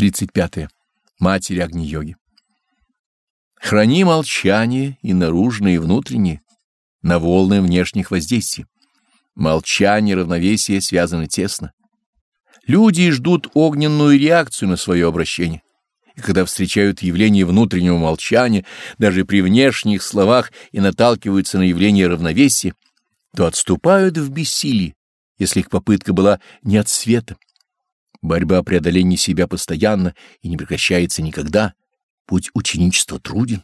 35. -е. Матери Агни-йоги. Храни молчание и наружное, и внутреннее, на волны внешних воздействий. Молчание и равновесие связаны тесно. Люди ждут огненную реакцию на свое обращение. И когда встречают явление внутреннего молчания, даже при внешних словах и наталкиваются на явление равновесия, то отступают в бессилии, если их попытка была не от света. Борьба о преодолении себя постоянно и не прекращается никогда. Путь ученичества труден.